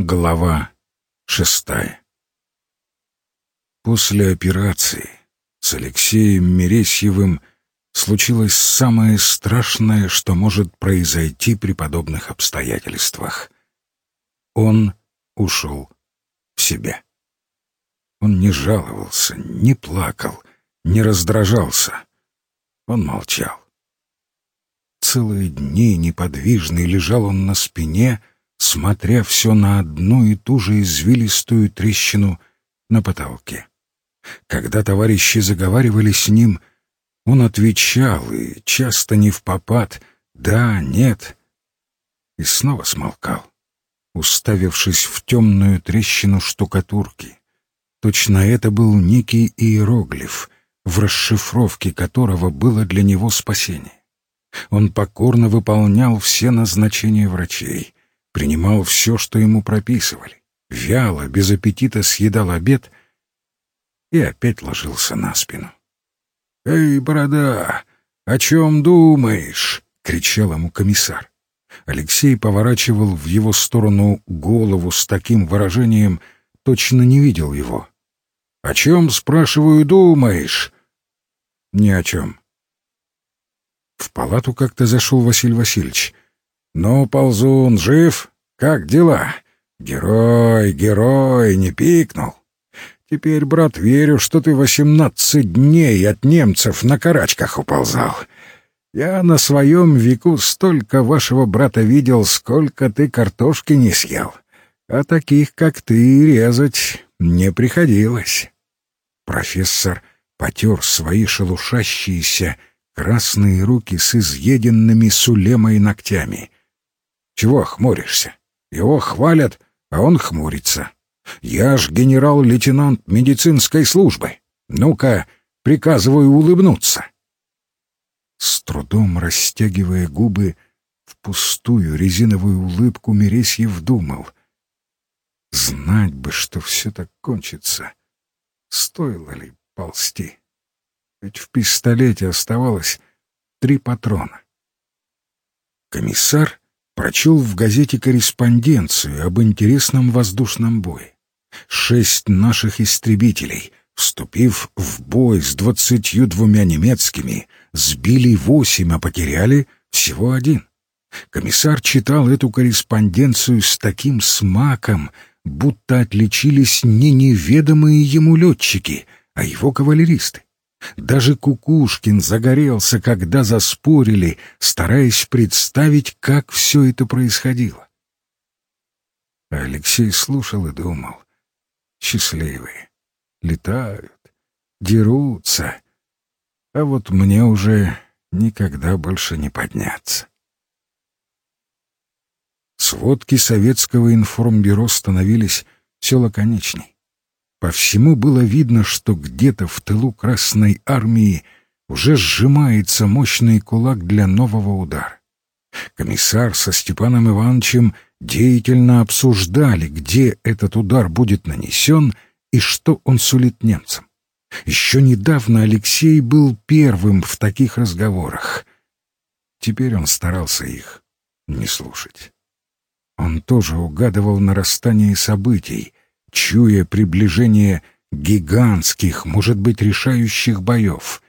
Глава шестая После операции с Алексеем Мересьевым случилось самое страшное, что может произойти при подобных обстоятельствах. Он ушел в себя. Он не жаловался, не плакал, не раздражался. Он молчал. Целые дни неподвижный лежал он на спине, смотря все на одну и ту же извилистую трещину на потолке. Когда товарищи заговаривали с ним, он отвечал, и часто не в попад «да», «нет», и снова смолкал, уставившись в темную трещину штукатурки. Точно это был некий иероглиф, в расшифровке которого было для него спасение. Он покорно выполнял все назначения врачей, принимал все, что ему прописывали, вяло, без аппетита съедал обед и опять ложился на спину. «Эй, борода, о чем думаешь?» — кричал ему комиссар. Алексей поворачивал в его сторону голову с таким выражением, точно не видел его. «О чем, спрашиваю, думаешь?» «Ни о чем». В палату как-то зашел Василий Васильевич. «Ну, ползун, жив? Как дела? Герой, герой, не пикнул. Теперь, брат, верю, что ты восемнадцать дней от немцев на карачках уползал. Я на своем веку столько вашего брата видел, сколько ты картошки не съел. А таких, как ты, резать не приходилось. Профессор потер свои шелушащиеся красные руки с изъеденными сулемой ногтями. Чего хмуришься? Его хвалят, а он хмурится. Я ж генерал-лейтенант медицинской службы. Ну-ка, приказываю улыбнуться. С трудом растягивая губы, в пустую резиновую улыбку Мересьев думал. Знать бы, что все так кончится. Стоило ли ползти? Ведь в пистолете оставалось три патрона. Комиссар прочел в газете корреспонденцию об интересном воздушном бое шесть наших истребителей, вступив в бой с двадцатью двумя немецкими, сбили восемь, а потеряли всего один. Комиссар читал эту корреспонденцию с таким смаком, будто отличились не неведомые ему летчики, а его кавалеристы. Даже Кукушкин загорелся, когда заспорили, стараясь представить, как все это происходило. Алексей слушал и думал счастливые. Летают, дерутся. А вот мне уже никогда больше не подняться. Сводки советского информбюро становились все лаконичней. По всему было видно, что где-то в тылу Красной Армии уже сжимается мощный кулак для нового удара. Комиссар со Степаном Ивановичем — деятельно обсуждали, где этот удар будет нанесен и что он сулит немцам. Еще недавно Алексей был первым в таких разговорах. Теперь он старался их не слушать. Он тоже угадывал нарастание событий, чуя приближение гигантских, может быть, решающих боев.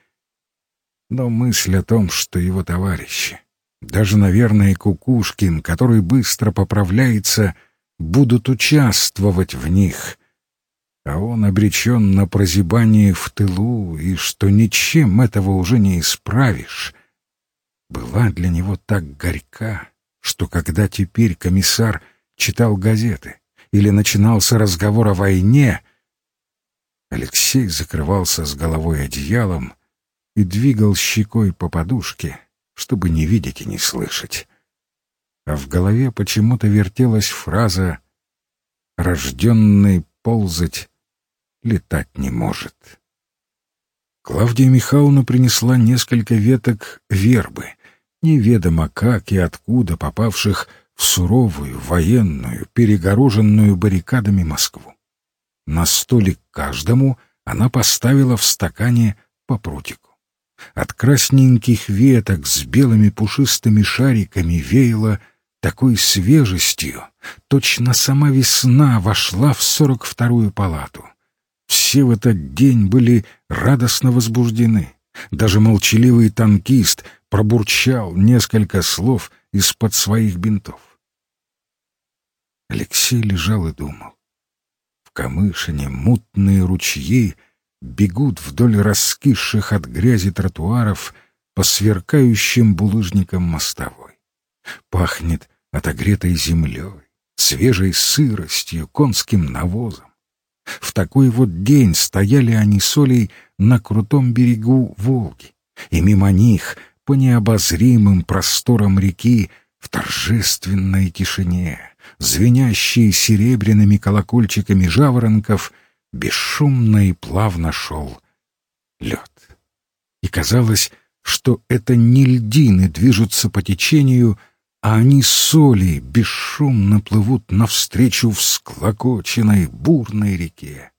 Но мысль о том, что его товарищи, даже, наверное, Кукушкин, который быстро поправляется, будут участвовать в них. А он обречен на прозябание в тылу, и что ничем этого уже не исправишь. Была для него так горька, что когда теперь комиссар читал газеты или начинался разговор о войне, Алексей закрывался с головой одеялом и двигал щекой по подушке, чтобы не видеть и не слышать. А в голове почему-то вертелась фраза «Рожденный ползать летать не может». Клавдия Михайловна принесла несколько веток вербы, неведомо как и откуда попавших в суровую, военную, перегороженную баррикадами Москву. На столик каждому она поставила в стакане по прутику. От красненьких веток с белыми пушистыми шариками веяло такой свежестью, точно сама весна вошла в сорок вторую палату. Все в этот день были радостно возбуждены. Даже молчаливый танкист пробурчал несколько слов из-под своих бинтов. Алексей лежал и думал. В Камышине мутные ручьи бегут вдоль раскисших от грязи тротуаров по сверкающим булыжникам мостовой. Пахнет отогретой землей, свежей сыростью, конским навозом. В такой вот день стояли они с Олей на крутом берегу Волги, и мимо них, по необозримым просторам реки, в торжественной тишине, звенящей серебряными колокольчиками жаворонков, бесшумно и плавно шел лед. И казалось, что это не льдины движутся по течению, а они соли бесшумно плывут навстречу всклокоченной бурной реке.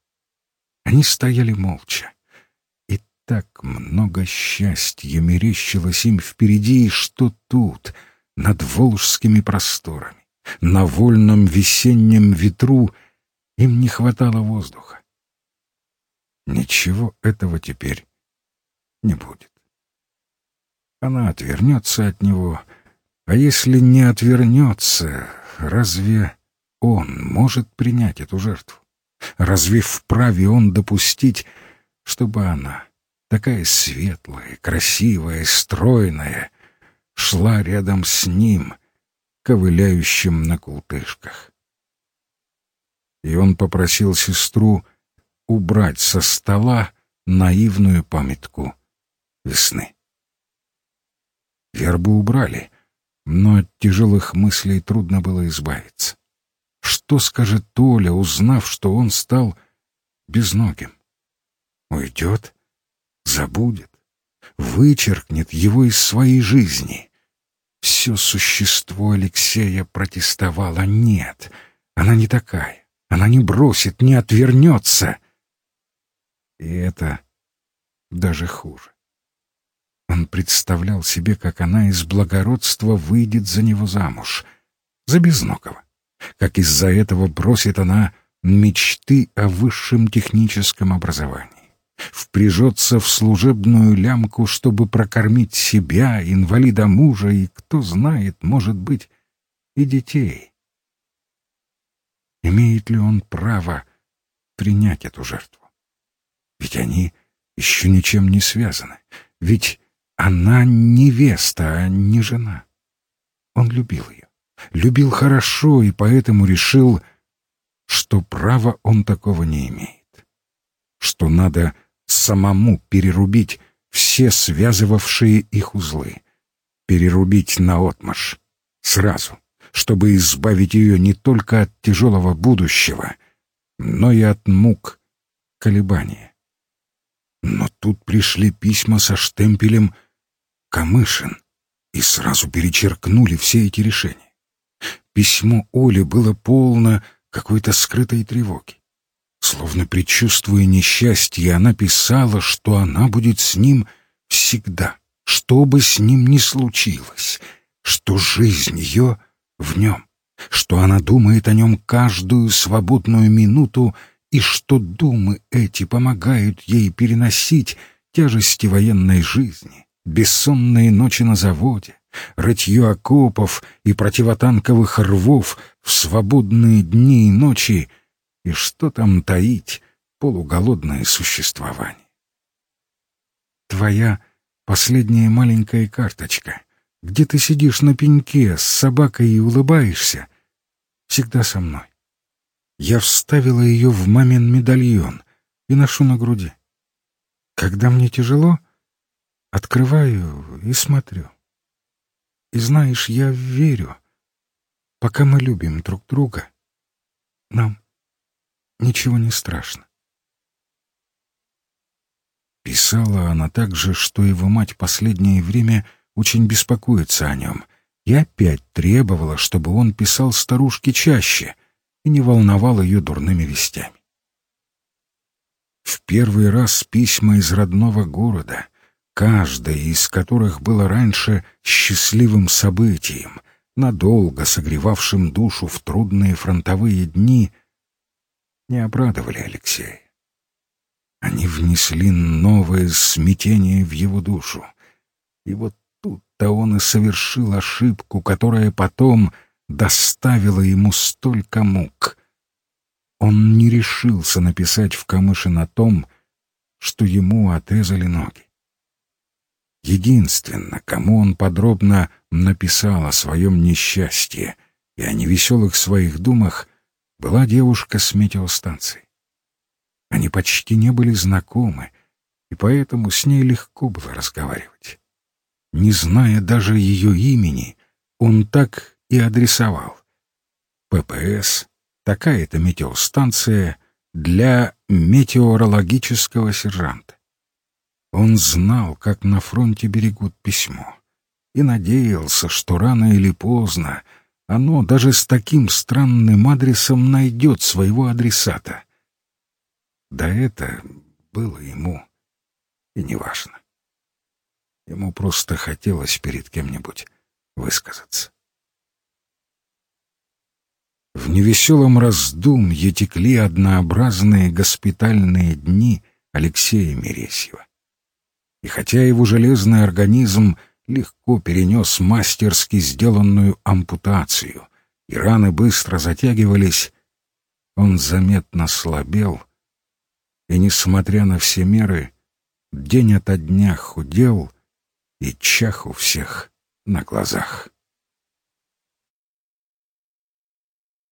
Они стояли молча. И так много счастья мерещилось им впереди, что тут, над волжскими просторами, на вольном весеннем ветру, им не хватало воздуха. Ничего этого теперь не будет. Она отвернется от него — а если не отвернется, разве он может принять эту жертву? Разве вправе он допустить, чтобы она, такая светлая, красивая, стройная, шла рядом с ним, ковыляющим на култышках? И он попросил сестру убрать со стола наивную памятку весны. Вербу убрали — но от тяжелых мыслей трудно было избавиться. Что скажет Толя, узнав, что он стал безногим? Уйдет, забудет, вычеркнет его из своей жизни. Все существо Алексея протестовало. Нет, она не такая. Она не бросит, не отвернется. И это даже хуже. Он представлял себе, как она из благородства выйдет за него замуж, за Безногого. Как из-за этого бросит она мечты о высшем техническом образовании. Впряжется в служебную лямку, чтобы прокормить себя, инвалида мужа и, кто знает, может быть, и детей. Имеет ли он право принять эту жертву? Ведь они еще ничем не связаны. Ведь она невеста, а не жена. Он любил ее. Любил хорошо и поэтому решил, что права он такого не имеет. Что надо самому перерубить все связывавшие их узлы. Перерубить наотмашь. Сразу. Чтобы избавить ее не только от тяжелого будущего, но и от мук колебания. Но тут пришли письма со штемпелем — Камышин, и сразу перечеркнули все эти решения. Письмо Оли было полно какой-то скрытой тревоги. Словно предчувствуя несчастье, она писала, что она будет с ним всегда, что бы с ним ни случилось, что жизнь ее в нем, что она думает о нем каждую свободную минуту и что думы эти помогают ей переносить тяжести военной жизни, бессонные ночи на заводе, рытье окопов и противотанковых рвов в свободные дни и ночи, и что там таить полуголодное существование. Твоя последняя маленькая карточка, где ты сидишь на пеньке с собакой и улыбаешься, всегда со мной. Я вставила ее в мамин медальон и ношу на груди. Когда мне тяжело — Открываю и смотрю. И знаешь, я верю, пока мы любим друг друга, нам ничего не страшно. Писала она также, что его мать последнее время очень беспокоится о нем, и опять требовала, чтобы он писал старушке чаще и не волновал ее дурными вестями. В первый раз письма из родного города — каждое из которых было раньше счастливым событием, надолго согревавшим душу в трудные фронтовые дни, не обрадовали Алексея. Они внесли новое смятение в его душу. И вот тут-то он и совершил ошибку, которая потом доставила ему столько мук. Он не решился написать в Камышин о том, что ему отрезали ноги. Единственно, кому он подробно написал о своем несчастье и о невеселых своих думах, была девушка с метеостанции. Они почти не были знакомы, и поэтому с ней легко было разговаривать. Не зная даже ее имени, он так и адресовал. ППС, такая-то метеостанция для метеорологического сержанта. Он знал, как на фронте берегут письмо, и надеялся, что рано или поздно оно даже с таким странным адресом найдет своего адресата. Да это было ему и неважно. Ему просто хотелось перед кем-нибудь высказаться. В невеселом раздумье текли однообразные госпитальные дни Алексея Мересьева. И хотя его железный организм легко перенес мастерски сделанную ампутацию, и раны быстро затягивались, он заметно слабел, и, несмотря на все меры, день ото дня худел и чах у всех на глазах.